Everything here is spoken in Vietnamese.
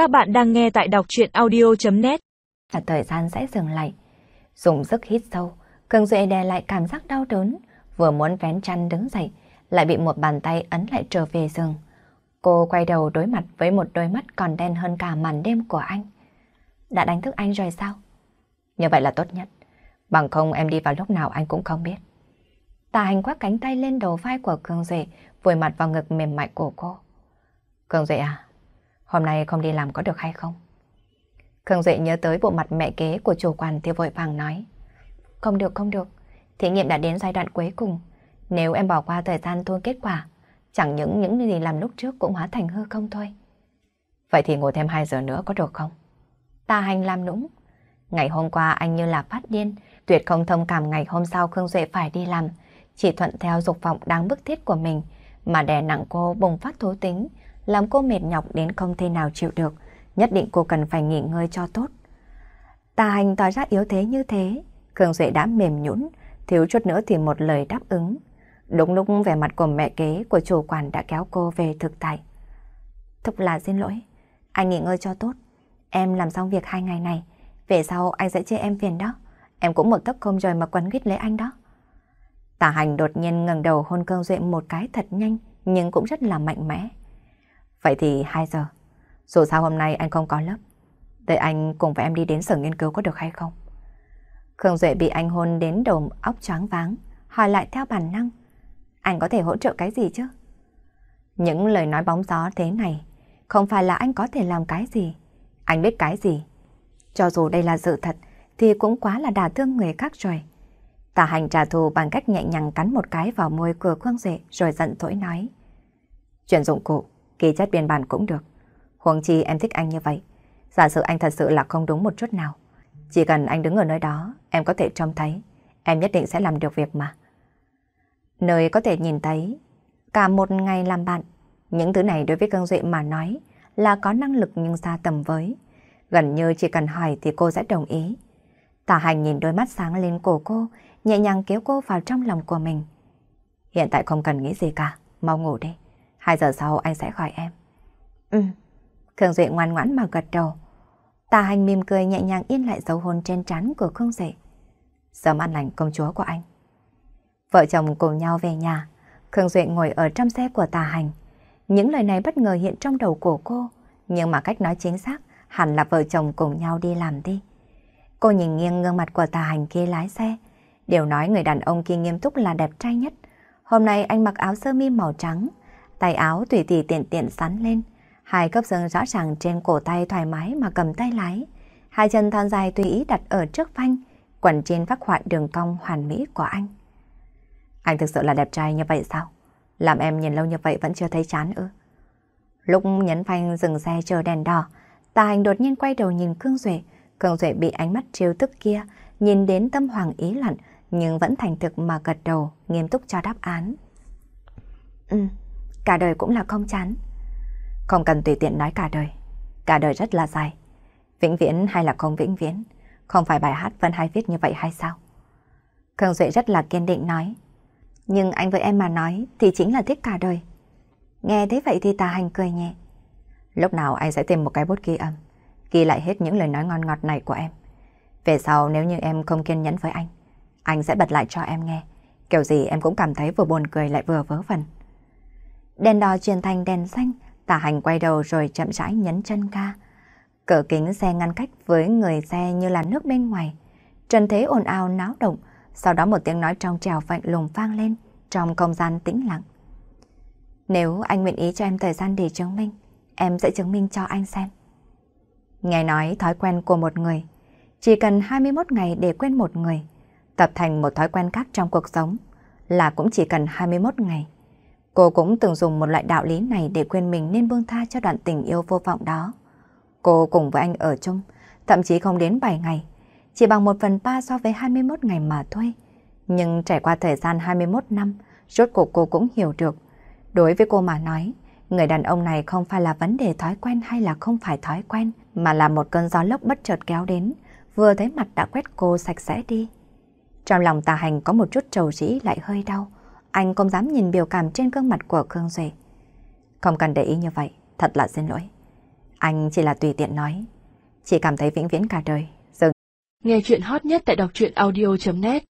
Các bạn đang nghe tại đọc chuyện audio.net Là thời gian sẽ dừng lại. Dùng sức hít sâu, Cường Duệ đè lại cảm giác đau đớn, vừa muốn vén chăn đứng dậy, lại bị một bàn tay ấn lại trở về giường. Cô quay đầu đối mặt với một đôi mắt còn đen hơn cả màn đêm của anh. Đã đánh thức anh rồi sao? Như vậy là tốt nhất. Bằng không em đi vào lúc nào anh cũng không biết. Tà hành quát cánh tay lên đầu vai của Cường Duệ, vùi mặt vào ngực mềm mại của cô. Cường Duệ à, hôm nay không đi làm có được hay không? Khương Duệ nhớ tới bộ mặt mẹ kế của chủ quản thì vội vàng nói. Không được, không được. Thí nghiệm đã đến giai đoạn cuối cùng. Nếu em bỏ qua thời gian thu kết quả, chẳng những những gì làm lúc trước cũng hóa thành hư không thôi. Vậy thì ngồi thêm 2 giờ nữa có được không? Ta hành làm nũng. Ngày hôm qua anh như là phát điên, tuyệt không thông cảm ngày hôm sau Khương Duệ phải đi làm, chỉ thuận theo dục vọng đáng bức thiết của mình, mà đè nặng cô bùng phát thú tính, làm cô mệt nhọc đến không thể nào chịu được, nhất định cô cần phải nghỉ ngơi cho tốt. Tà hành tỏ ra yếu thế như thế, Khương Duệ đã mềm nhũn, thiếu chút nữa thì một lời đáp ứng. Đúng lúc vẻ mặt của mẹ kế của chủ quản đã kéo cô về thực tại. Thật là xin lỗi, anh nghỉ ngơi cho tốt. Em làm xong việc hai ngày này, về sau anh sẽ chê em phiền đó. Em cũng một tấc không rời mà quấn quýt lấy anh đó. Tả hành đột nhiên ngẩng đầu hôn cơn duệ một cái thật nhanh, nhưng cũng rất là mạnh mẽ. Vậy thì 2 giờ. Dù sao hôm nay anh không có lớp. Đợi anh cùng với em đi đến sở nghiên cứu có được hay không? Khương Duệ bị anh hôn đến đầu óc choáng váng, hỏi lại theo bản năng. Anh có thể hỗ trợ cái gì chứ? Những lời nói bóng gió thế này, không phải là anh có thể làm cái gì. Anh biết cái gì. Cho dù đây là sự thật, thì cũng quá là đả thương người khác rồi. Tà hành trả thù bằng cách nhẹ nhàng cắn một cái vào môi cửa Khương Duệ rồi giận thổi nói. Chuyển dụng cụ, ghi chép biên bản cũng được. Huống chi em thích anh như vậy. Giả sử anh thật sự là không đúng một chút nào. Chỉ cần anh đứng ở nơi đó, em có thể trông thấy. Em nhất định sẽ làm được việc mà. Nơi có thể nhìn thấy, cả một ngày làm bạn. Những thứ này đối với Cương Duệ mà nói là có năng lực nhưng xa tầm với. Gần như chỉ cần hỏi thì cô sẽ đồng ý. Tả hành nhìn đôi mắt sáng lên cổ cô, nhẹ nhàng kéo cô vào trong lòng của mình. Hiện tại không cần nghĩ gì cả, mau ngủ đi. Hai giờ sau anh sẽ gọi em. Ừ. Khương Duệ ngoan ngoãn mà gật đầu. Tà hành mỉm cười nhẹ nhàng in lại dấu hôn trên trán của Khương Duệ. Sớm ăn lành công chúa của anh. Vợ chồng cùng nhau về nhà. Khương Duệ ngồi ở trong xe của tà hành. Những lời này bất ngờ hiện trong đầu của cô. Nhưng mà cách nói chính xác hẳn là vợ chồng cùng nhau đi làm đi. Cô nhìn nghiêng gương mặt của tà hành kia lái xe. Điều nói người đàn ông kia nghiêm túc là đẹp trai nhất. Hôm nay anh mặc áo sơ mi màu trắng, tay áo tùy tùy tiện tiện sắn lên, hai cấp dương rõ ràng trên cổ tay thoải mái mà cầm tay lái, hai chân thon dài tùy ý đặt ở trước phanh, quần trên phác họa đường cong hoàn mỹ của anh. Anh thực sự là đẹp trai như vậy sao? Làm em nhìn lâu như vậy vẫn chưa thấy chán ư? Lúc nhấn phanh dừng xe chờ đèn đỏ, Tà Hành đột nhiên quay đầu nhìn Cương Duệ, Cương Duệ bị ánh mắt trêu tức kia nhìn đến tâm hoàng ý lặn, nhưng vẫn thành thực mà gật đầu, nghiêm túc cho đáp án. Ừ, cả đời cũng là không chán. Không cần tùy tiện nói cả đời. Cả đời rất là dài. Vĩnh viễn hay là không vĩnh viễn? Không phải bài hát vẫn hay viết như vậy hay sao? Khương Duệ rất là kiên định nói. Nhưng anh với em mà nói thì chính là thích cả đời. Nghe thế vậy thì tà hành cười nhẹ. Lúc nào anh sẽ tìm một cái bút ghi âm, ghi lại hết những lời nói ngon ngọt này của em. Về sau nếu như em không kiên nhẫn với anh, anh sẽ bật lại cho em nghe. Kiểu gì em cũng cảm thấy vừa buồn cười lại vừa vớ vẩn. Đèn đỏ chuyển thành đèn xanh, tả hành quay đầu rồi chậm rãi nhấn chân ga. Cửa kính xe ngăn cách với người xe như là nước bên ngoài. Trần thế ồn ào náo động, sau đó một tiếng nói trong trèo vạnh lùng vang lên trong không gian tĩnh lặng. Nếu anh nguyện ý cho em thời gian để chứng minh, em sẽ chứng minh cho anh xem. Nghe nói thói quen của một người, chỉ cần 21 ngày để quên một người, tập thành một thói quen khác trong cuộc sống, là cũng chỉ cần 21 ngày. Cô cũng từng dùng một loại đạo lý này để quên mình nên buông tha cho đoạn tình yêu vô vọng đó. Cô cùng với anh ở chung, thậm chí không đến 7 ngày, chỉ bằng 1 phần 3 so với 21 ngày mà thôi. Nhưng trải qua thời gian 21 năm, rốt cuộc cô cũng hiểu được. Đối với cô mà nói, người đàn ông này không phải là vấn đề thói quen hay là không phải thói quen, mà là một cơn gió lốc bất chợt kéo đến, vừa thấy mặt đã quét cô sạch sẽ đi. Trong lòng tà hành có một chút trầu rĩ lại hơi đau, anh không dám nhìn biểu cảm trên gương mặt của Khương Duệ. Không cần để ý như vậy, thật là xin lỗi. Anh chỉ là tùy tiện nói. Chỉ cảm thấy vĩnh viễn cả đời. dừng Nghe chuyện hot nhất tại đọc truyện audio.net